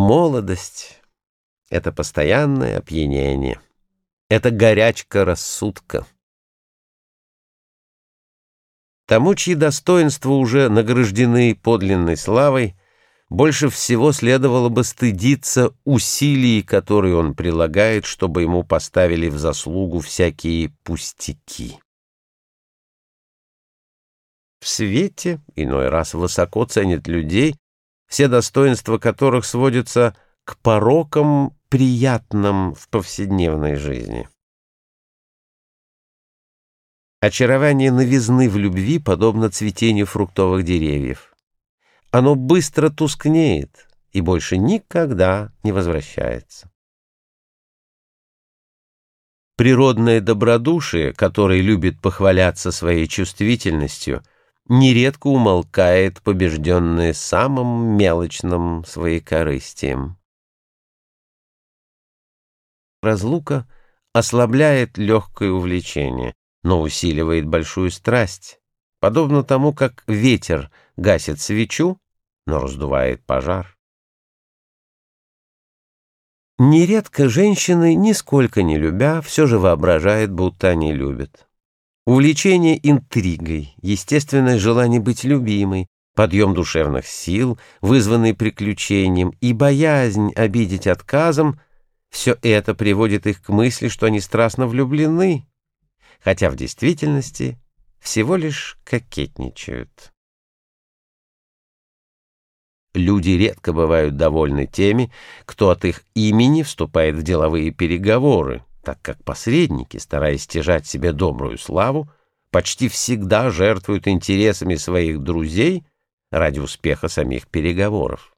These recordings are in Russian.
Молодость — это постоянное опьянение, это горячка рассудка. Тому, чьи достоинства уже награждены подлинной славой, больше всего следовало бы стыдиться усилий, которые он прилагает, чтобы ему поставили в заслугу всякие пустяки. В свете иной раз высоко ценят людей, все достоинства которых сводятся к порокам, приятным в повседневной жизни. Очарование новизны в любви подобно цветению фруктовых деревьев. Оно быстро тускнеет и больше никогда не возвращается. Природное добродушие, которое любит похваляться своей чувствительностью, нередко умолкает, побежденное самым мелочным своекорыстием. Разлука ослабляет легкое увлечение, но усиливает большую страсть, подобно тому, как ветер гасит свечу, но раздувает пожар. Нередко женщины, нисколько не любя, все же воображают, будто они любят. Увлечение интригой, естественное желание быть любимой, подъем душевных сил, вызванный приключением, и боязнь обидеть отказом — все это приводит их к мысли, что они страстно влюблены, хотя в действительности всего лишь кокетничают. Люди редко бывают довольны теми, кто от их имени вступает в деловые переговоры, так как посредники, стараясь стяжать себе добрую славу, почти всегда жертвуют интересами своих друзей ради успеха самих переговоров.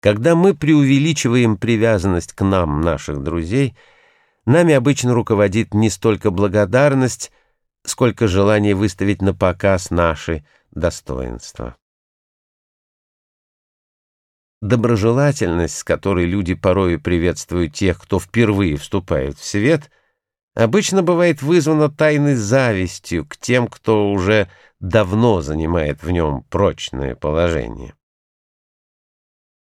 Когда мы преувеличиваем привязанность к нам наших друзей – Нами обычно руководит не столько благодарность, сколько желание выставить на показ наши достоинства. Доброжелательность, с которой люди порою приветствуют тех, кто впервые вступает в свет, обычно бывает вызвана тайной завистью к тем, кто уже давно занимает в нем прочное положение.